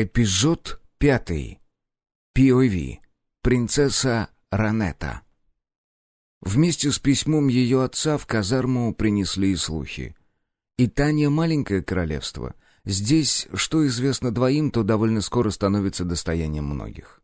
Эпизод пятый. POV. Принцесса Ранета. Вместе с письмом ее отца в казарму принесли и слухи. Итания — маленькое королевство. Здесь, что известно двоим, то довольно скоро становится достоянием многих.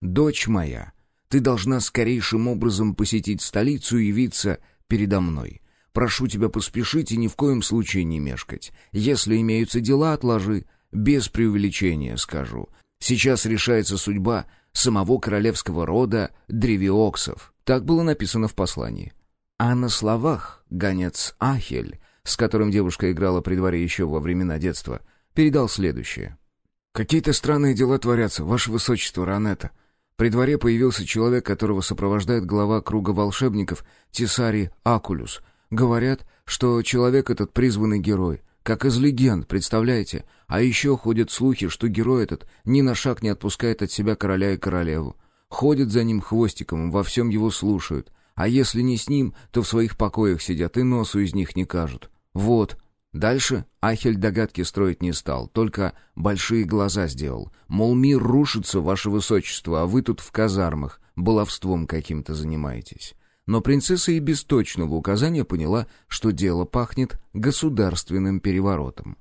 «Дочь моя, ты должна скорейшим образом посетить столицу и явиться передо мной. Прошу тебя поспешить и ни в коем случае не мешкать. Если имеются дела, отложи. Без преувеличения скажу. Сейчас решается судьба самого королевского рода Древиоксов. Так было написано в послании. А на словах гонец Ахель, с которым девушка играла при дворе еще во времена детства, передал следующее. «Какие-то странные дела творятся, ваше высочество Ранета. При дворе появился человек, которого сопровождает глава круга волшебников Тисари Акулюс. Говорят, что человек этот призванный герой — как из легенд, представляете? А еще ходят слухи, что герой этот ни на шаг не отпускает от себя короля и королеву. Ходят за ним хвостиком, во всем его слушают. А если не с ним, то в своих покоях сидят и носу из них не кажут. Вот. Дальше Ахель догадки строить не стал, только большие глаза сделал. Мол, мир рушится, ваше высочество, а вы тут в казармах баловством каким-то занимаетесь но принцесса и без точного указания поняла, что дело пахнет государственным переворотом.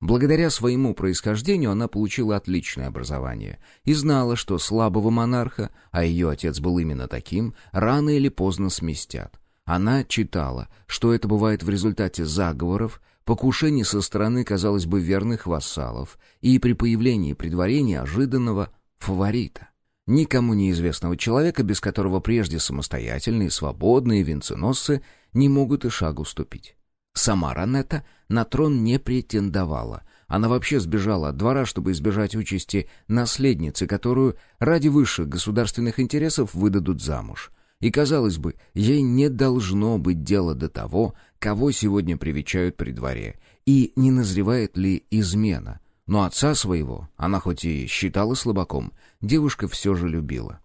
Благодаря своему происхождению она получила отличное образование и знала, что слабого монарха, а ее отец был именно таким, рано или поздно сместят. Она читала, что это бывает в результате заговоров, покушений со стороны, казалось бы, верных вассалов и при появлении при дворе неожиданного фаворита никому неизвестного человека, без которого прежде самостоятельные, свободные венценосцы не могут и шагу ступить. Сама Ранетта на трон не претендовала. Она вообще сбежала от двора, чтобы избежать участи наследницы, которую ради высших государственных интересов выдадут замуж. И, казалось бы, ей не должно быть дела до того, кого сегодня привечают при дворе, и не назревает ли измена — но отца своего, она хоть и считала слабаком, девушка все же любила.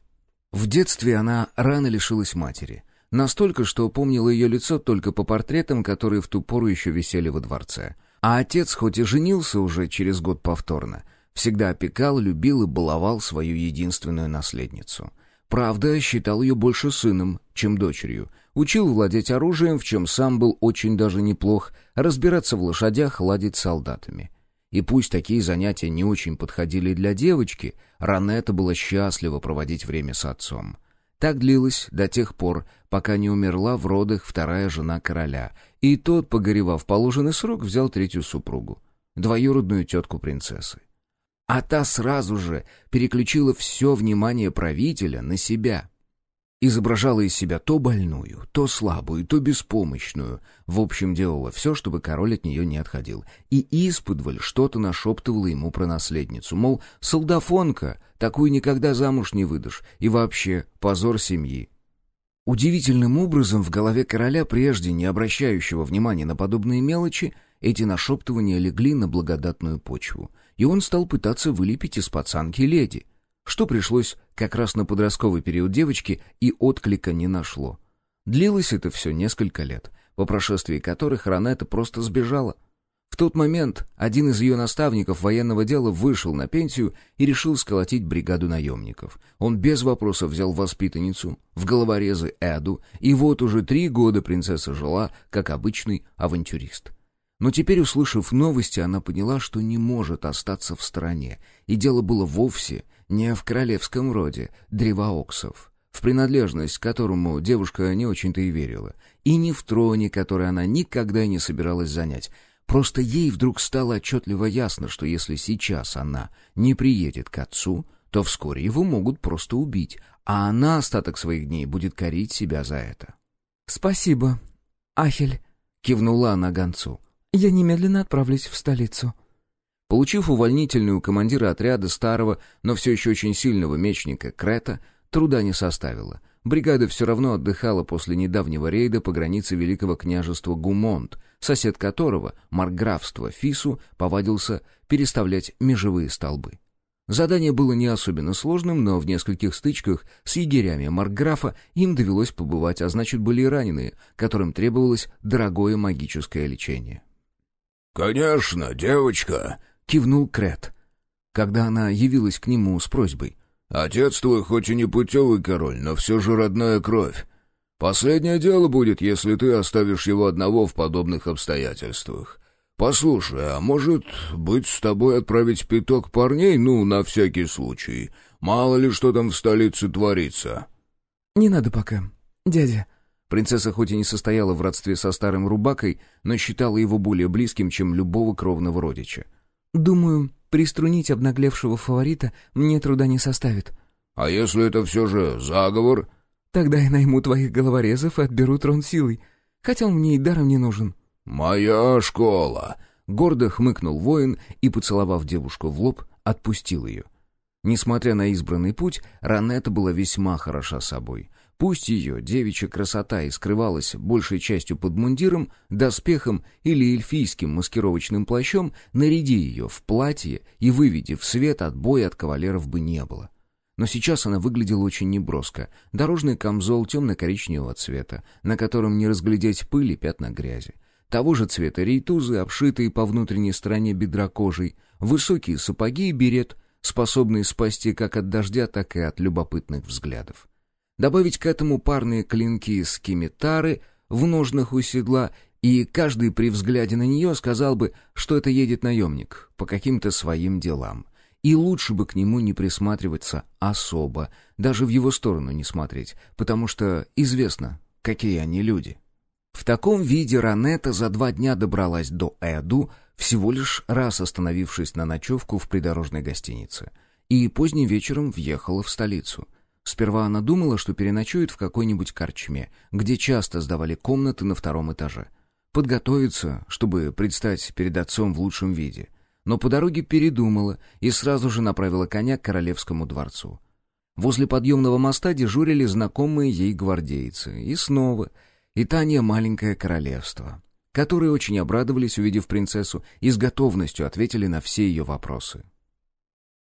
В детстве она рано лишилась матери. Настолько, что помнила ее лицо только по портретам, которые в ту пору еще висели во дворце. А отец, хоть и женился уже через год повторно, всегда опекал, любил и баловал свою единственную наследницу. Правда, считал ее больше сыном, чем дочерью. Учил владеть оружием, в чем сам был очень даже неплох, разбираться в лошадях, ладить с солдатами. И пусть такие занятия не очень подходили для девочки, Ранетта была счастлива проводить время с отцом. Так длилось до тех пор, пока не умерла в родах вторая жена короля, и тот, погоревав положенный срок, взял третью супругу, двоюродную тетку принцессы. А та сразу же переключила все внимание правителя на себя — изображала из себя то больную, то слабую, то беспомощную. В общем, делала все, чтобы король от нее не отходил. И исподволь что-то нашептывала ему про наследницу. Мол, солдафонка, такую никогда замуж не выдашь. И вообще, позор семьи. Удивительным образом в голове короля, прежде не обращающего внимания на подобные мелочи, эти нашептывания легли на благодатную почву. И он стал пытаться вылепить из пацанки леди — что пришлось как раз на подростковый период девочки и отклика не нашло. Длилось это все несколько лет, по прошествии которых Ранетта просто сбежала. В тот момент один из ее наставников военного дела вышел на пенсию и решил сколотить бригаду наемников. Он без вопросов взял воспитанницу, в головорезы Эду, и вот уже три года принцесса жила, как обычный авантюрист. Но теперь, услышав новости, она поняла, что не может остаться в стороне, и дело было вовсе не в королевском роде древооксов, в принадлежность к которому девушка не очень-то и верила, и не в троне, который она никогда не собиралась занять. Просто ей вдруг стало отчетливо ясно, что если сейчас она не приедет к отцу, то вскоре его могут просто убить, а она остаток своих дней будет корить себя за это. «Спасибо, Ахель», — кивнула она гонцу. «Я немедленно отправлюсь в столицу». Получив увольнительную командира отряда старого, но все еще очень сильного мечника Крета, труда не составило. Бригада все равно отдыхала после недавнего рейда по границе Великого княжества Гумонт, сосед которого, маркграфство Фису, повадился переставлять межевые столбы. Задание было не особенно сложным, но в нескольких стычках с егерями Маркграфа им довелось побывать, а значит были и раненые, которым требовалось дорогое магическое лечение. «Конечно, девочка!» — кивнул Крет. когда она явилась к нему с просьбой. «Отец твой хоть и не путевый король, но все же родная кровь. Последнее дело будет, если ты оставишь его одного в подобных обстоятельствах. Послушай, а может быть с тобой отправить пяток парней, ну, на всякий случай? Мало ли что там в столице творится». «Не надо пока, дядя». Принцесса хоть и не состояла в родстве со старым рубакой, но считала его более близким, чем любого кровного родича. «Думаю, приструнить обнаглевшего фаворита мне труда не составит». «А если это все же заговор?» «Тогда я найму твоих головорезов и отберу трон силой, хотя он мне и даром не нужен». «Моя школа!» — гордо хмыкнул воин и, поцеловав девушку в лоб, отпустил ее. Несмотря на избранный путь, Ранетта была весьма хороша собой. Пусть ее девичья красота и скрывалась большей частью под мундиром, доспехом или эльфийским маскировочным плащом, наряди ее в платье и выведи в свет отбоя от кавалеров бы не было. Но сейчас она выглядела очень неброско. Дорожный камзол темно-коричневого цвета, на котором не разглядеть пыли пятна грязи. Того же цвета рейтузы, обшитые по внутренней стороне бедра кожей, высокие сапоги и берет, способные спасти как от дождя, так и от любопытных взглядов. Добавить к этому парные клинки с кимитары в ножнах у седла, и каждый при взгляде на нее сказал бы, что это едет наемник по каким-то своим делам. И лучше бы к нему не присматриваться особо, даже в его сторону не смотреть, потому что известно, какие они люди. В таком виде Ранета за два дня добралась до Эду, всего лишь раз остановившись на ночевку в придорожной гостинице, и поздним вечером въехала в столицу — Сперва она думала, что переночует в какой-нибудь корчме, где часто сдавали комнаты на втором этаже. Подготовиться, чтобы предстать перед отцом в лучшем виде. Но по дороге передумала и сразу же направила коня к королевскому дворцу. Возле подъемного моста дежурили знакомые ей гвардейцы. И снова Итания маленькое королевство, которые очень обрадовались, увидев принцессу, и с готовностью ответили на все ее вопросы.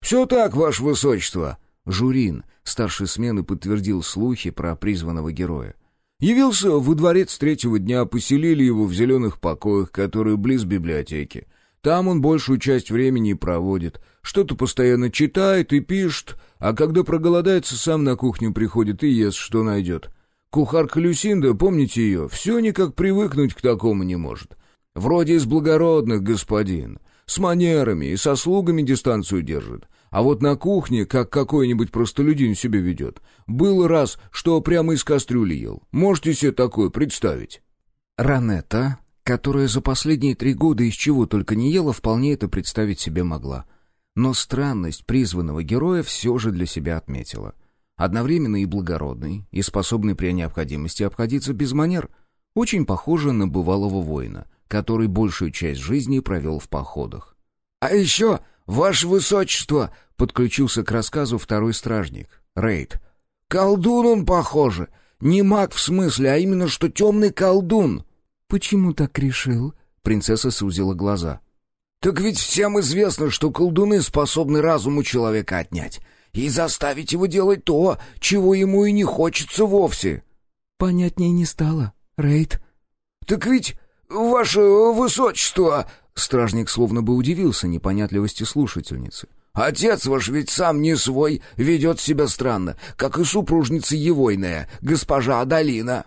«Все так, ваше высочество», Журин, старший смены, подтвердил слухи про призванного героя. Явился во дворец третьего дня, поселили его в зеленых покоях, которые близ библиотеки. Там он большую часть времени проводит. Что-то постоянно читает и пишет, а когда проголодается, сам на кухню приходит и ест, что найдет. Кухарка Люсинда, помните ее, все никак привыкнуть к такому не может. Вроде из благородных, господин. С манерами и со слугами дистанцию держит. А вот на кухне, как какой-нибудь простолюдин себя ведет. Был раз, что прямо из кастрюли ел. Можете себе такое представить?» Ранетта, которая за последние три года из чего только не ела, вполне это представить себе могла. Но странность призванного героя все же для себя отметила. Одновременно и благородный, и способный при необходимости обходиться без манер. Очень похоже на бывалого воина, который большую часть жизни провел в походах. «А еще, ваше высочество!» Подключился к рассказу второй стражник, Рейд. «Колдун он, похоже. Не маг в смысле, а именно что темный колдун». «Почему так решил?» Принцесса сузила глаза. «Так ведь всем известно, что колдуны способны разум у человека отнять и заставить его делать то, чего ему и не хочется вовсе». «Понятнее не стало, Рейд». «Так ведь, ваше высочество...» Стражник словно бы удивился непонятливости слушательницы. Отец ваш ведь сам не свой, ведет себя странно, как и супружница Евойная, госпожа Адалина».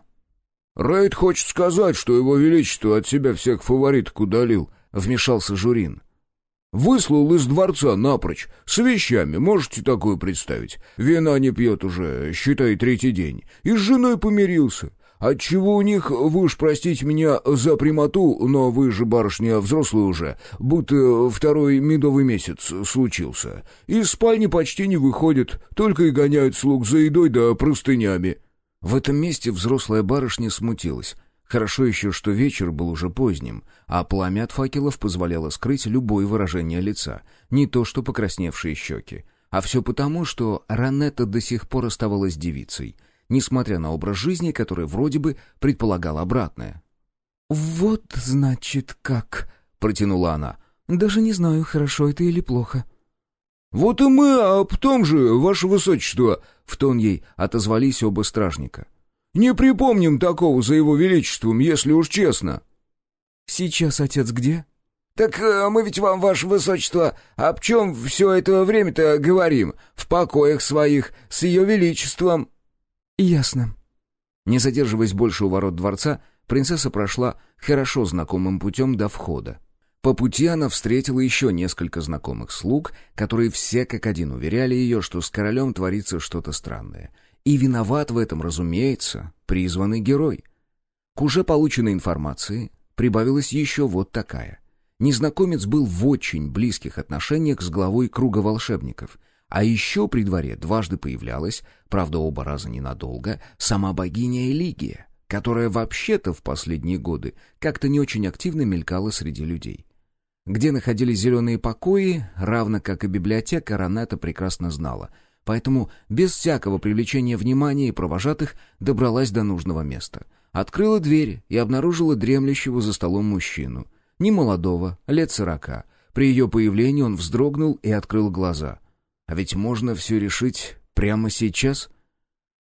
«Рейд хочет сказать, что его величество от себя всех фавориток удалил», — вмешался Журин. «Выслал из дворца напрочь, с вещами, можете такое представить? Вина не пьет уже, считай, третий день, и с женой помирился. Отчего у них, вы уж простите меня за прямоту, но вы же, барышня, взрослые уже, будто второй медовый месяц случился. Из спальни почти не выходят, только и гоняют слуг за едой да простынями». В этом месте взрослая барышня смутилась. Хорошо еще, что вечер был уже поздним, а пламя от факелов позволяло скрыть любое выражение лица, не то что покрасневшие щеки. А все потому, что Ранетта до сих пор оставалась девицей — несмотря на образ жизни, который вроде бы предполагал обратное. «Вот, значит, как...» — протянула она. «Даже не знаю, хорошо это или плохо». «Вот и мы а потом же, ваше высочество!» — в тон ей отозвались оба стражника. «Не припомним такого за его величеством, если уж честно». «Сейчас отец где?» «Так э, мы ведь вам, ваше высочество, об чем все это время-то говорим? В покоях своих, с ее величеством». «Ясно». Не задерживаясь больше у ворот дворца, принцесса прошла хорошо знакомым путем до входа. По пути она встретила еще несколько знакомых слуг, которые все как один уверяли ее, что с королем творится что-то странное. И виноват в этом, разумеется, призванный герой. К уже полученной информации прибавилась еще вот такая. Незнакомец был в очень близких отношениях с главой круга волшебников, а еще при дворе дважды появлялась, правда оба раза ненадолго, сама богиня Элигия, которая вообще-то в последние годы как-то не очень активно мелькала среди людей. Где находились зеленые покои, равно как и библиотека, Ранета прекрасно знала, поэтому без всякого привлечения внимания и провожатых добралась до нужного места. Открыла дверь и обнаружила дремлющего за столом мужчину. Немолодого, лет сорока. При ее появлении он вздрогнул и открыл глаза. А ведь можно все решить прямо сейчас?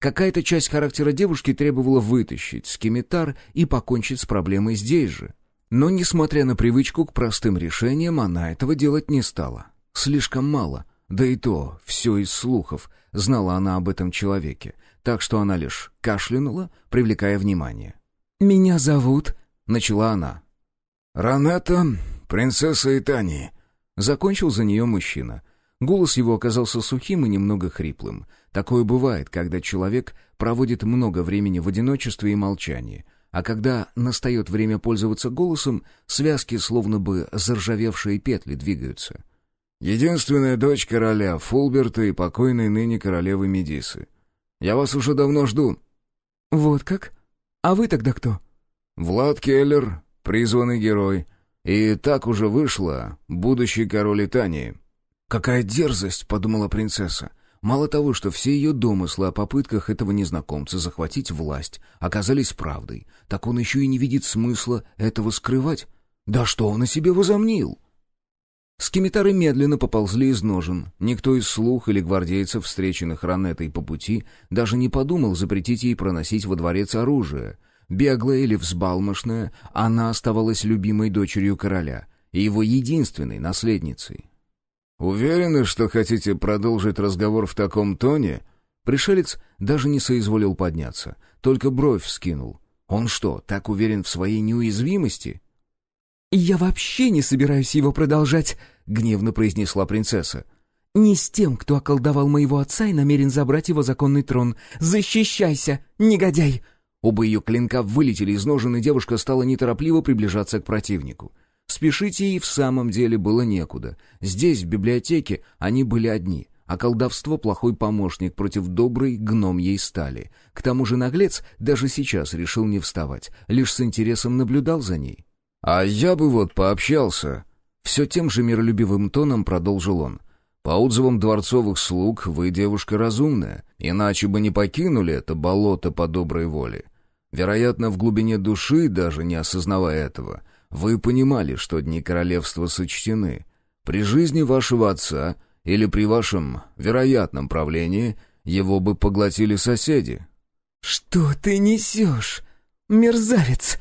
Какая-то часть характера девушки требовала вытащить скимитар и покончить с проблемой здесь же. Но, несмотря на привычку к простым решениям, она этого делать не стала. Слишком мало. Да и то, все из слухов, знала она об этом человеке. Так что она лишь кашлянула, привлекая внимание. «Меня зовут...» — начала она. «Ранета, принцесса Итании», — закончил за нее мужчина. Голос его оказался сухим и немного хриплым. Такое бывает, когда человек проводит много времени в одиночестве и молчании — а когда настает время пользоваться голосом, связки словно бы заржавевшие петли двигаются. «Единственная дочь короля, Фулберта и покойной ныне королевы Медисы. Я вас уже давно жду». «Вот как? А вы тогда кто?» «Влад Келлер, призванный герой. И так уже вышло, будущий король Итании». «Какая дерзость!» — подумала принцесса. Мало того, что все ее домыслы о попытках этого незнакомца захватить власть оказались правдой, так он еще и не видит смысла этого скрывать. Да что он о себе возомнил? Скимитары медленно поползли из ножен. Никто из слух или гвардейцев, встреченных Ранетой по пути, даже не подумал запретить ей проносить во дворец оружие. Беглая или взбалмошная, она оставалась любимой дочерью короля и его единственной наследницей. «Уверены, что хотите продолжить разговор в таком тоне?» Пришелец даже не соизволил подняться, только бровь вскинул. Он что, так уверен в своей неуязвимости? «Я вообще не собираюсь его продолжать», — гневно произнесла принцесса. «Не с тем, кто околдовал моего отца и намерен забрать его законный трон. Защищайся, негодяй!» Оба ее клинка вылетели из ножен, и девушка стала неторопливо приближаться к противнику. Спешить ей в самом деле было некуда. Здесь, в библиотеке, они были одни, а колдовство — плохой помощник против доброй гномьей стали. К тому же наглец даже сейчас решил не вставать, лишь с интересом наблюдал за ней. «А я бы вот пообщался», — все тем же миролюбивым тоном продолжил он. «По отзывам дворцовых слуг вы девушка разумная, иначе бы не покинули это болото по доброй воле. Вероятно, в глубине души, даже не осознавая этого, — вы понимали, что дни королевства сочтены. При жизни вашего отца или при вашем вероятном правлении его бы поглотили соседи». «Что ты несешь, мерзавец?»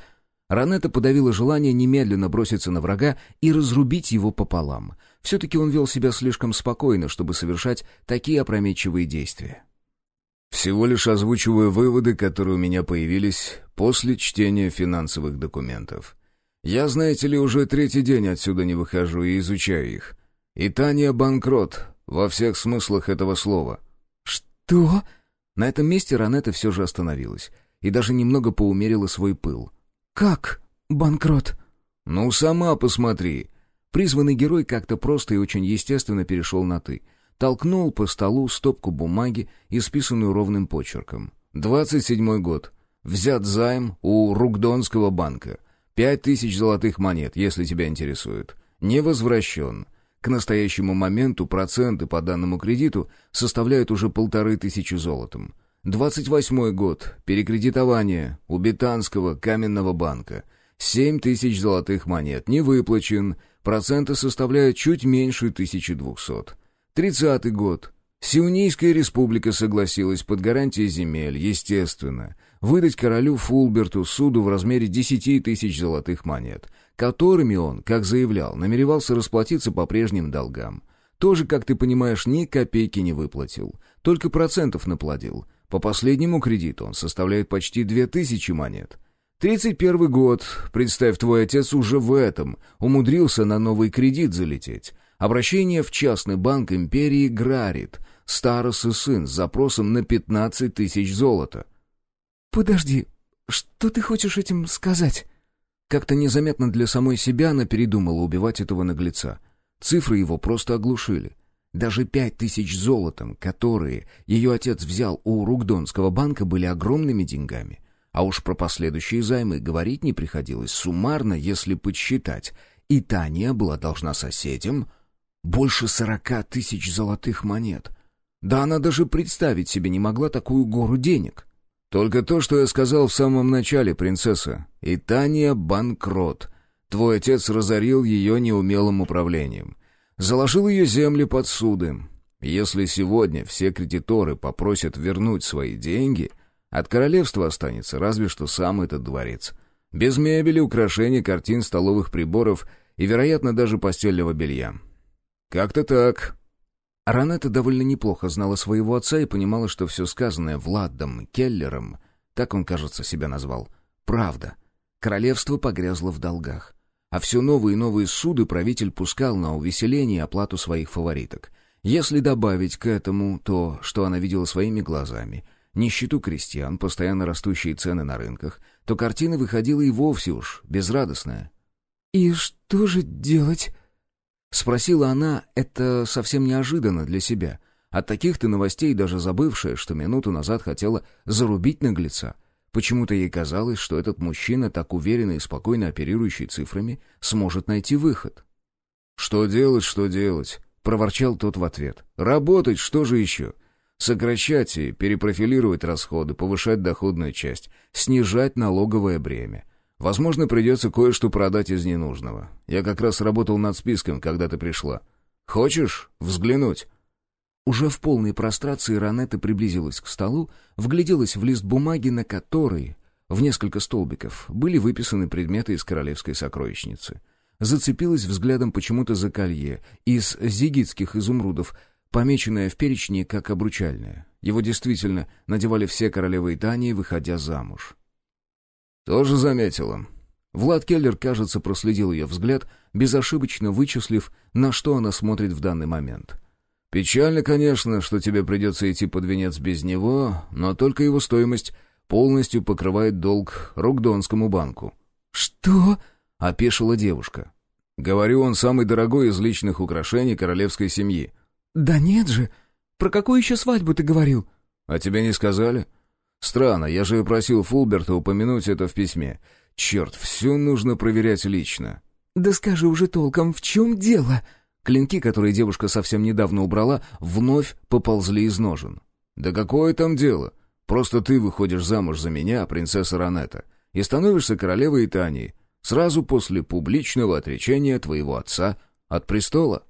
Ранета подавила желание немедленно броситься на врага и разрубить его пополам. Все-таки он вел себя слишком спокойно, чтобы совершать такие опрометчивые действия. «Всего лишь озвучиваю выводы, которые у меня появились после чтения финансовых документов. Я, знаете ли, уже третий день отсюда не выхожу и изучаю их. И Таня банкрот, во всех смыслах этого слова». «Что?» На этом месте Ранетта все же остановилась и даже немного поумерила свой пыл. «Как банкрот?» «Ну, сама посмотри». Призванный герой как-то просто и очень естественно перешел на «ты». Толкнул по столу стопку бумаги, исписанную ровным почерком. «Двадцать седьмой год. Взят займ у Ругдонского банка. Пять тысяч золотых монет, если тебя интересует. Не возвращен. К настоящему моменту проценты по данному кредиту составляют уже полторы тысячи золотом. Двадцать восьмой год. Перекредитование у Бетанского каменного банка. Семь тысяч золотых монет. Не выплачен. Проценты составляют чуть меньше тысячи двухсот. Тридцатый год. Сионийская республика согласилась под гарантией земель, естественно. выдать королю Фулберту суду в размере десяти тысяч золотых монет, которыми он, как заявлял, намеревался расплатиться по прежним долгам. Тоже, как ты понимаешь, ни копейки не выплатил, только процентов наплодил. По последнему кредиту он составляет почти две тысячи монет. Тридцать первый год, представь, твой отец уже в этом умудрился на новый кредит залететь. Обращение в частный банк империи Грарит, старос и сын с запросом на пятнадцать тысяч золота. «Подожди, что ты хочешь этим сказать?» Как-то незаметно для самой себя она передумала убивать этого наглеца. Цифры его просто оглушили. Даже пять тысяч золотом, которые ее отец взял у Ругдонского банка, были огромными деньгами. А уж про последующие займы говорить не приходилось суммарно, если подсчитать. И Таня была должна соседям больше сорока тысяч золотых монет. Да она даже представить себе не могла такую гору денег. «Только то, что я сказал в самом начале, принцесса. И Таня банкрот. Твой отец разорил ее неумелым управлением. Заложил ее земли под суды. Если сегодня все кредиторы попросят вернуть свои деньги, от королевства останется разве что сам этот дворец. Без мебели, украшений, картин, столовых приборов и, вероятно, даже постельного белья. Как-то так». Ранетта довольно неплохо знала своего отца и понимала, что все сказанное Владом Келлером, так он, кажется, себя назвал, правда. Королевство погрязло в долгах. А все новые и новые суды правитель пускал на увеселение и оплату своих фавориток. Если добавить к этому то, что она видела своими глазами, нищету крестьян, постоянно растущие цены на рынках, то картина выходила и вовсе уж безрадостная. «И что же делать?» Спросила она это совсем неожиданно для себя. От таких-то новостей даже забывшая, что минуту назад хотела зарубить наглеца. Почему-то ей казалось, что этот мужчина, так уверенно и спокойно оперирующий цифрами, сможет найти выход. «Что делать, что делать?» — проворчал тот в ответ. «Работать, что же еще? Сокращать и перепрофилировать расходы, повышать доходную часть, снижать налоговое бремя. Возможно, придется кое-что продать из ненужного. Я как раз работал над списком, когда ты пришла. Хочешь взглянуть?» Уже в полной прострации Ранетта приблизилась к столу, вгляделась в лист бумаги, на который, в несколько столбиков, были выписаны предметы из королевской сокровищницы. Зацепилась взглядом почему-то за колье из зигитских изумрудов, помеченное в перечне как обручальное. Его действительно надевали все королевы Итании, выходя замуж. «Тоже заметила». Влад Келлер, кажется, проследил ее взгляд, безошибочно вычислив, на что она смотрит в данный момент. «Печально, конечно, что тебе придется идти под венец без него, но только его стоимость полностью покрывает долг Рогдонскому банку». «Что?» — опешила девушка. «Говорю, он самый дорогой из личных украшений королевской семьи». «Да нет же! Про какую еще свадьбу ты говорил?» «А тебе не сказали?» Странно, я же просил Фулберта упомянуть это в письме. Черт, все нужно проверять лично. Да скажи уже толком, в чем дело? Клинки, которые девушка совсем недавно убрала, вновь поползли из ножен. Да какое там дело? Просто ты выходишь замуж за меня, принцесса Ранетта, и становишься королевой Итании, сразу после публичного отречения твоего отца от престола.